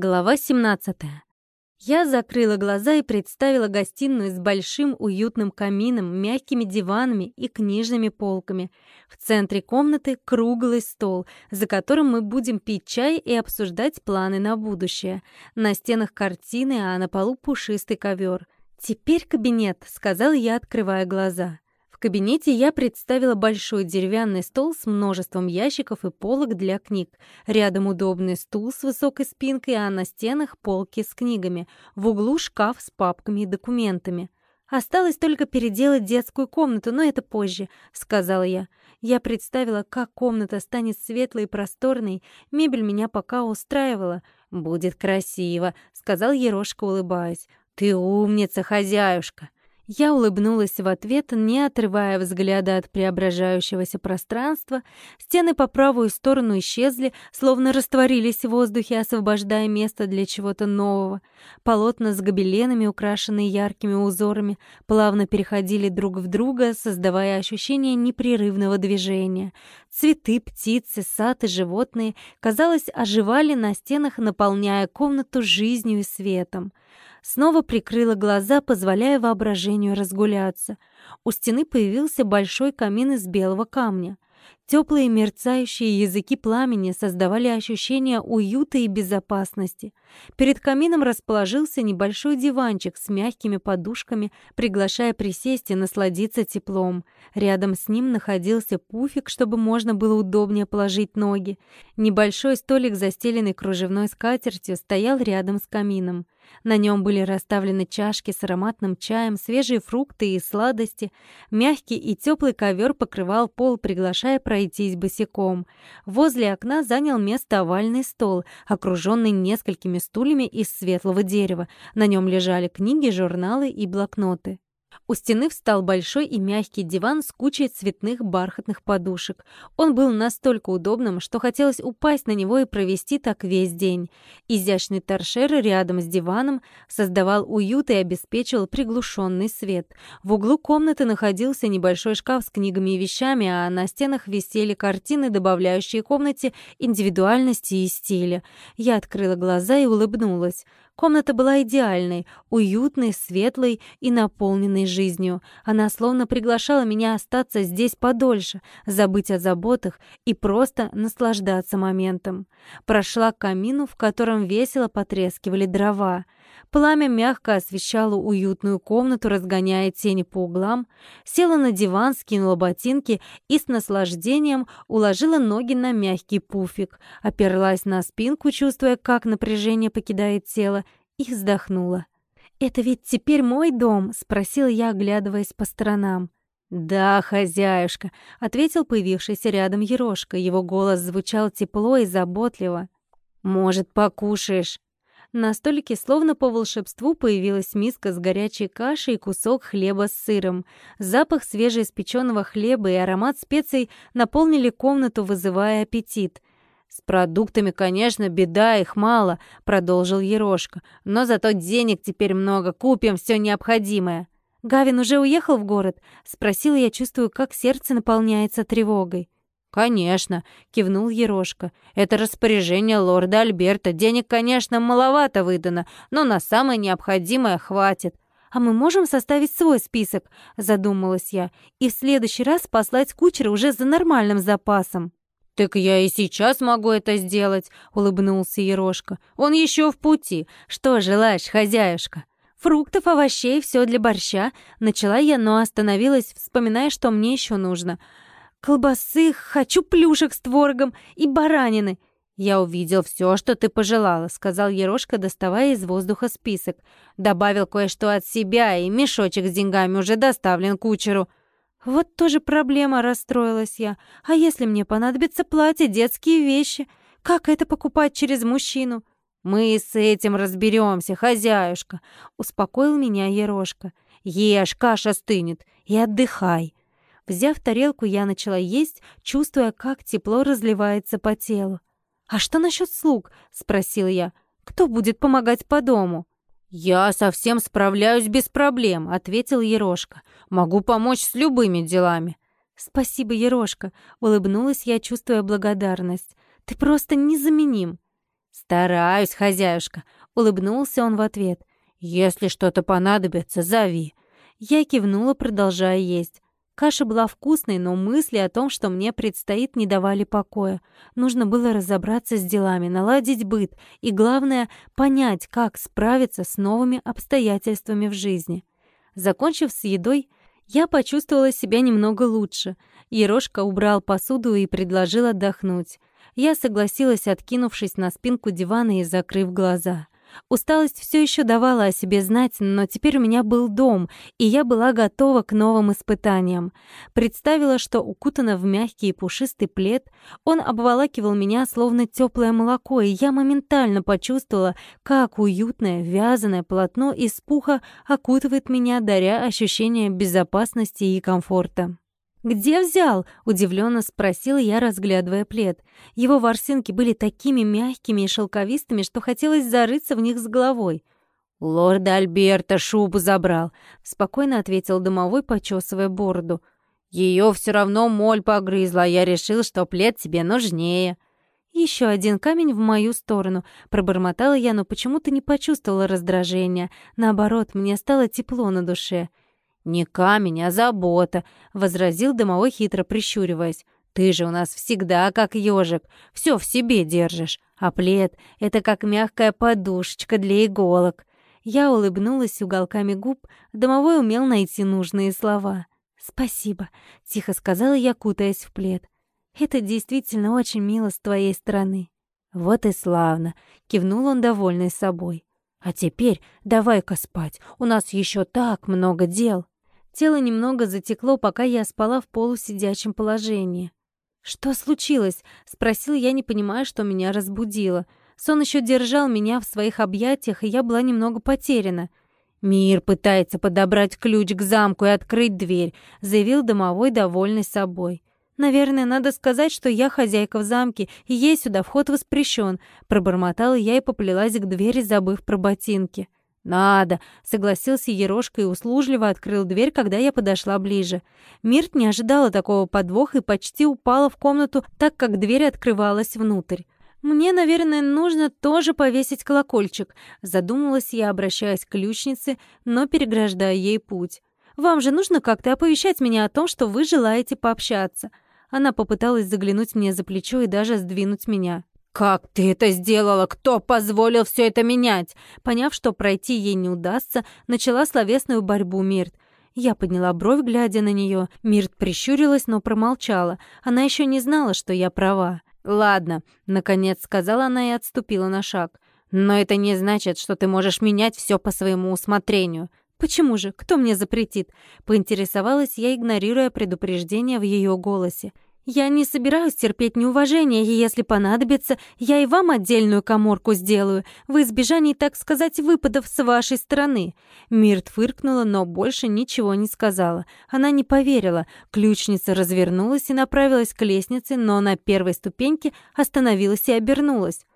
Глава 17. Я закрыла глаза и представила гостиную с большим уютным камином, мягкими диванами и книжными полками. В центре комнаты круглый стол, за которым мы будем пить чай и обсуждать планы на будущее. На стенах картины, а на полу пушистый ковер. «Теперь кабинет», — сказала я, открывая глаза. В кабинете я представила большой деревянный стол с множеством ящиков и полок для книг. Рядом удобный стул с высокой спинкой, а на стенах полки с книгами. В углу шкаф с папками и документами. «Осталось только переделать детскую комнату, но это позже», — сказала я. Я представила, как комната станет светлой и просторной. Мебель меня пока устраивала. «Будет красиво», — сказал Ерошка, улыбаясь. «Ты умница, хозяюшка!» Я улыбнулась в ответ, не отрывая взгляда от преображающегося пространства. Стены по правую сторону исчезли, словно растворились в воздухе, освобождая место для чего-то нового. Полотна с гобеленами, украшенные яркими узорами, плавно переходили друг в друга, создавая ощущение непрерывного движения. Цветы, птицы, сад и животные, казалось, оживали на стенах, наполняя комнату жизнью и светом. Снова прикрыла глаза, позволяя воображению разгуляться. У стены появился большой камин из белого камня. Теплые мерцающие языки пламени создавали ощущение уюта и безопасности. Перед камином расположился небольшой диванчик с мягкими подушками, приглашая присесть и насладиться теплом. Рядом с ним находился пуфик, чтобы можно было удобнее положить ноги. Небольшой столик, застеленный кружевной скатертью, стоял рядом с камином. На нем были расставлены чашки с ароматным чаем, свежие фрукты и сладости. Мягкий и теплый ковер покрывал пол, приглашая пройтись босиком. Возле окна занял место овальный стол, окруженный несколькими стульями из светлого дерева. На нем лежали книги, журналы и блокноты. У стены встал большой и мягкий диван с кучей цветных бархатных подушек. Он был настолько удобным, что хотелось упасть на него и провести так весь день. Изящный торшер рядом с диваном создавал уют и обеспечивал приглушенный свет. В углу комнаты находился небольшой шкаф с книгами и вещами, а на стенах висели картины, добавляющие комнате индивидуальности и стиля. Я открыла глаза и улыбнулась. Комната была идеальной, уютной, светлой и наполненной жизнью. Она словно приглашала меня остаться здесь подольше, забыть о заботах и просто наслаждаться моментом. Прошла к камину, в котором весело потрескивали дрова. Пламя мягко освещало уютную комнату, разгоняя тени по углам. Села на диван, скинула ботинки и с наслаждением уложила ноги на мягкий пуфик. Оперлась на спинку, чувствуя, как напряжение покидает тело, и вздохнула. «Это ведь теперь мой дом?» — спросила я, оглядываясь по сторонам. «Да, хозяюшка», — ответил появившийся рядом Ерошка. Его голос звучал тепло и заботливо. «Может, покушаешь?» На столике словно по волшебству появилась миска с горячей кашей и кусок хлеба с сыром. Запах свежеиспеченного хлеба и аромат специй наполнили комнату, вызывая аппетит. «С продуктами, конечно, беда, их мало», — продолжил Ерошка. «Но зато денег теперь много, купим все необходимое». «Гавин уже уехал в город?» — спросила я, чувствую, как сердце наполняется тревогой. «Конечно», — кивнул Ерошка. «Это распоряжение лорда Альберта. Денег, конечно, маловато выдано, но на самое необходимое хватит». «А мы можем составить свой список?» — задумалась я. «И в следующий раз послать кучера уже за нормальным запасом». «Так я и сейчас могу это сделать», — улыбнулся Ерошка. «Он еще в пути. Что желаешь, хозяюшка?» «Фруктов, овощей, все для борща», — начала я, но остановилась, вспоминая, что мне еще нужно — колбасы, хочу плюшек с творогом и баранины». «Я увидел все, что ты пожелала», — сказал Ерошка, доставая из воздуха список. «Добавил кое-что от себя, и мешочек с деньгами уже доставлен кучеру». «Вот тоже проблема», — расстроилась я. «А если мне понадобится платье, детские вещи? Как это покупать через мужчину?» «Мы с этим разберемся, хозяюшка», — успокоил меня Ерошка. «Ешь, каша стынет, и отдыхай». Взяв тарелку, я начала есть, чувствуя, как тепло разливается по телу. «А что насчет слуг?» — спросил я. «Кто будет помогать по дому?» «Я совсем справляюсь без проблем», — ответил Ерошка. «Могу помочь с любыми делами». «Спасибо, Ерошка», — улыбнулась я, чувствуя благодарность. «Ты просто незаменим». «Стараюсь, хозяюшка», — улыбнулся он в ответ. «Если что-то понадобится, зови». Я кивнула, продолжая есть. Каша была вкусной, но мысли о том, что мне предстоит, не давали покоя. Нужно было разобраться с делами, наладить быт и, главное, понять, как справиться с новыми обстоятельствами в жизни. Закончив с едой, я почувствовала себя немного лучше. Ерошка убрал посуду и предложил отдохнуть. Я согласилась, откинувшись на спинку дивана и закрыв глаза — Усталость все еще давала о себе знать, но теперь у меня был дом, и я была готова к новым испытаниям. Представила, что укутана в мягкий и пушистый плед, он обволакивал меня словно теплое молоко, и я моментально почувствовала, как уютное вязаное полотно из пуха окутывает меня, даря ощущение безопасности и комфорта. «Где взял?» — удивленно спросила я, разглядывая плед. Его ворсинки были такими мягкими и шелковистыми, что хотелось зарыться в них с головой. «Лорд Альберта шубу забрал», — спокойно ответил домовой, почесывая бороду. «Ее все равно моль погрызла, а я решил, что плед тебе нужнее». Еще один камень в мою сторону. Пробормотала я, но почему-то не почувствовала раздражения. Наоборот, мне стало тепло на душе. «Не камень, а забота», — возразил домовой хитро прищуриваясь. «Ты же у нас всегда как ежик, все в себе держишь, а плед — это как мягкая подушечка для иголок». Я улыбнулась уголками губ, домовой умел найти нужные слова. «Спасибо», — тихо сказала я, кутаясь в плед. «Это действительно очень мило с твоей стороны». «Вот и славно», — кивнул он, довольный собой. «А теперь давай-ка спать, у нас еще так много дел». Тело немного затекло, пока я спала в полусидячем положении. «Что случилось?» — спросил я, не понимая, что меня разбудило. Сон еще держал меня в своих объятиях, и я была немного потеряна. «Мир пытается подобрать ключ к замку и открыть дверь», — заявил домовой, довольный собой. «Наверное, надо сказать, что я хозяйка в замке, и ей сюда вход воспрещен», — пробормотала я и поплелась к двери, забыв про ботинки. «Надо», — согласился Ерошка и услужливо открыл дверь, когда я подошла ближе. Мирт не ожидала такого подвоха и почти упала в комнату, так как дверь открывалась внутрь. «Мне, наверное, нужно тоже повесить колокольчик», — задумалась я, обращаясь к ключнице, но переграждая ей путь. «Вам же нужно как-то оповещать меня о том, что вы желаете пообщаться». Она попыталась заглянуть мне за плечо и даже сдвинуть меня. «Как ты это сделала? Кто позволил все это менять?» Поняв, что пройти ей не удастся, начала словесную борьбу Мирт. Я подняла бровь, глядя на нее. Мирт прищурилась, но промолчала. Она еще не знала, что я права. «Ладно», — наконец сказала она и отступила на шаг. «Но это не значит, что ты можешь менять все по своему усмотрению». «Почему же? Кто мне запретит?» — поинтересовалась я, игнорируя предупреждение в ее голосе. Я не собираюсь терпеть неуважение, и если понадобится, я и вам отдельную коморку сделаю, в избежании, так сказать, выпадов с вашей стороны». Мирт фыркнула, но больше ничего не сказала. Она не поверила. Ключница развернулась и направилась к лестнице, но на первой ступеньке остановилась и обернулась.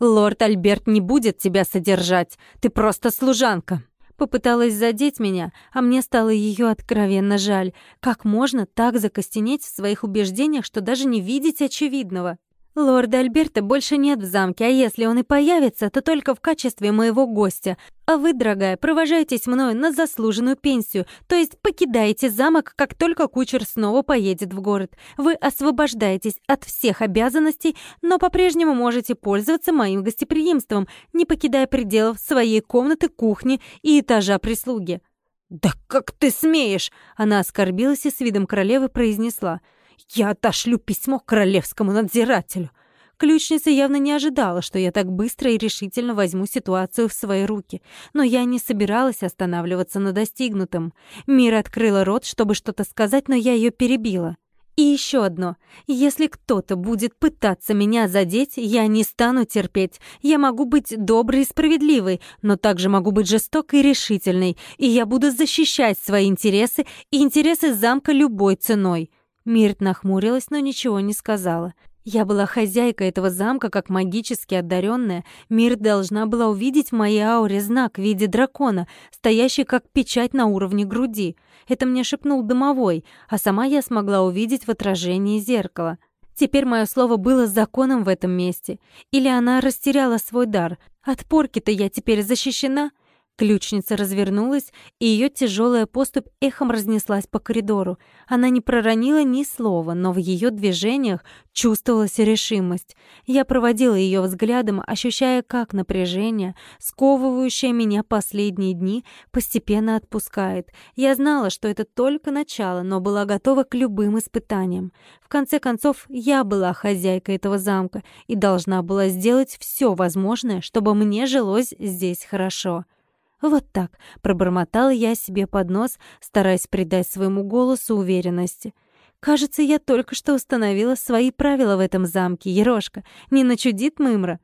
«Лорд Альберт не будет тебя содержать. Ты просто служанка». Попыталась задеть меня, а мне стало ее откровенно жаль. Как можно так закостенеть в своих убеждениях, что даже не видеть очевидного? Лорда Альберта больше нет в замке, а если он и появится, то только в качестве моего гостя. А вы, дорогая, провожаетесь мною на заслуженную пенсию, то есть покидаете замок, как только кучер снова поедет в город. Вы освобождаетесь от всех обязанностей, но по-прежнему можете пользоваться моим гостеприимством, не покидая пределов своей комнаты, кухни и этажа прислуги». «Да как ты смеешь!» Она оскорбилась и с видом королевы произнесла – я отошлю письмо королевскому надзирателю. Ключница явно не ожидала, что я так быстро и решительно возьму ситуацию в свои руки, но я не собиралась останавливаться на достигнутом. Мира открыла рот, чтобы что-то сказать, но я ее перебила. И еще одно. Если кто-то будет пытаться меня задеть, я не стану терпеть. Я могу быть доброй и справедливой, но также могу быть жестокой и решительной, и я буду защищать свои интересы и интересы замка любой ценой. Мирт нахмурилась, но ничего не сказала. Я была хозяйкой этого замка, как магически одаренная. Мирт должна была увидеть в моей ауре знак в виде дракона, стоящий как печать на уровне груди. Это мне шепнул домовой, а сама я смогла увидеть в отражении зеркала. Теперь мое слово было законом в этом месте. Или она растеряла свой дар. От порки-то я теперь защищена. Ключница развернулась, и ее тяжелая поступь эхом разнеслась по коридору. Она не проронила ни слова, но в ее движениях чувствовалась решимость. Я проводила ее взглядом, ощущая, как напряжение, сковывающее меня последние дни, постепенно отпускает. Я знала, что это только начало, но была готова к любым испытаниям. В конце концов, я была хозяйкой этого замка и должна была сделать все возможное, чтобы мне жилось здесь хорошо. «Вот так», — пробормотала я себе под нос, стараясь придать своему голосу уверенности. «Кажется, я только что установила свои правила в этом замке, Ерошка. Не начудит Мымра?»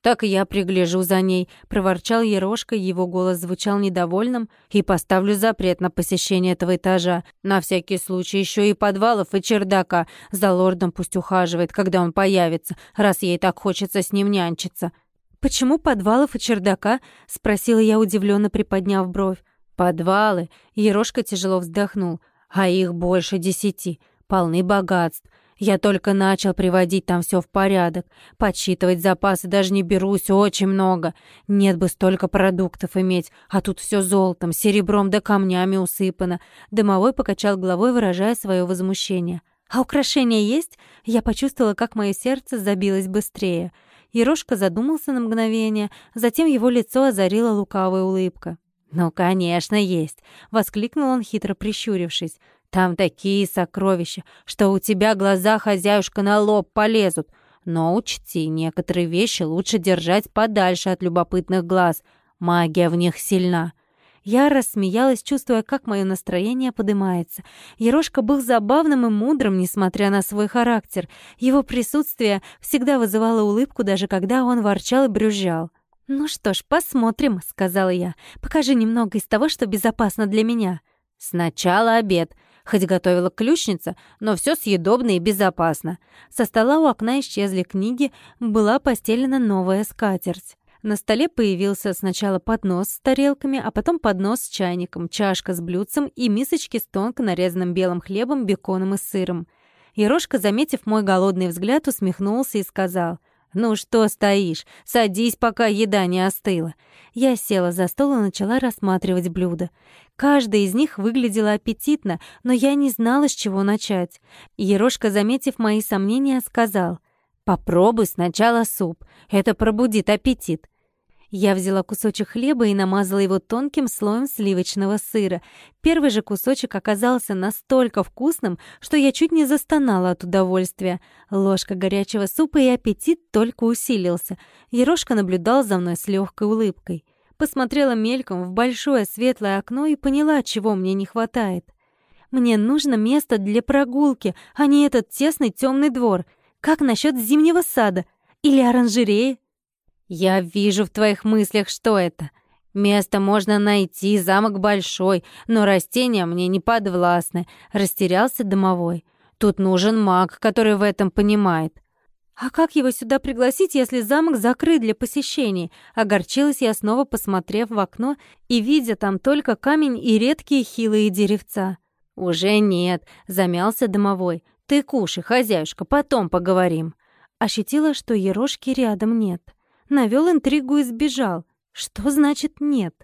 «Так я пригляжу за ней», — проворчал Ерошка, его голос звучал недовольным, «и поставлю запрет на посещение этого этажа. На всякий случай еще и подвалов, и чердака. За лордом пусть ухаживает, когда он появится, раз ей так хочется с ним нянчиться». «Почему подвалов и чердака?» — спросила я, удивленно приподняв бровь. «Подвалы?» — Ерошка тяжело вздохнул. «А их больше десяти. Полны богатств. Я только начал приводить там все в порядок. Подсчитывать запасы даже не берусь, очень много. Нет бы столько продуктов иметь, а тут все золотом, серебром да камнями усыпано». Домовой покачал головой, выражая свое возмущение. «А украшения есть?» Я почувствовала, как мое сердце забилось быстрее. Ерошка задумался на мгновение, затем его лицо озарила лукавая улыбка. «Ну, конечно, есть!» — воскликнул он, хитро прищурившись. «Там такие сокровища, что у тебя глаза, хозяюшка, на лоб полезут. Но учти, некоторые вещи лучше держать подальше от любопытных глаз. Магия в них сильна. Я рассмеялась, чувствуя, как мое настроение поднимается. Ерошка был забавным и мудрым, несмотря на свой характер. Его присутствие всегда вызывало улыбку, даже когда он ворчал и брюзжал. «Ну что ж, посмотрим», — сказала я. «Покажи немного из того, что безопасно для меня». «Сначала обед», хоть готовила ключница, но все съедобно и безопасно. Со стола у окна исчезли книги, была постелена новая скатерть. На столе появился сначала поднос с тарелками, а потом поднос с чайником, чашка с блюдцем и мисочки с тонко нарезанным белым хлебом, беконом и сыром. Ерошка, заметив мой голодный взгляд, усмехнулся и сказал, «Ну что стоишь? Садись, пока еда не остыла». Я села за стол и начала рассматривать блюда. Каждое из них выглядело аппетитно, но я не знала, с чего начать. Ерошка, заметив мои сомнения, сказал, Попробуй сначала суп. Это пробудит аппетит. Я взяла кусочек хлеба и намазала его тонким слоем сливочного сыра. Первый же кусочек оказался настолько вкусным, что я чуть не застонала от удовольствия. Ложка горячего супа и аппетит только усилился. Ерошка наблюдал за мной с легкой улыбкой. Посмотрела мельком в большое светлое окно и поняла, чего мне не хватает. Мне нужно место для прогулки, а не этот тесный темный двор — как насчет зимнего сада или оранжереи? Я вижу в твоих мыслях, что это. Место можно найти, замок большой, но растения мне не подвластны, растерялся домовой. Тут нужен маг, который в этом понимает. «А как его сюда пригласить, если замок закрыт для посещений?» Огорчилась я снова, посмотрев в окно и видя там только камень и редкие хилые деревца. «Уже нет», — замялся домовой. «Ты кушай, хозяюшка, потом поговорим». Ощутила, что ерошки рядом нет. Навел интригу и сбежал. Что значит «нет»?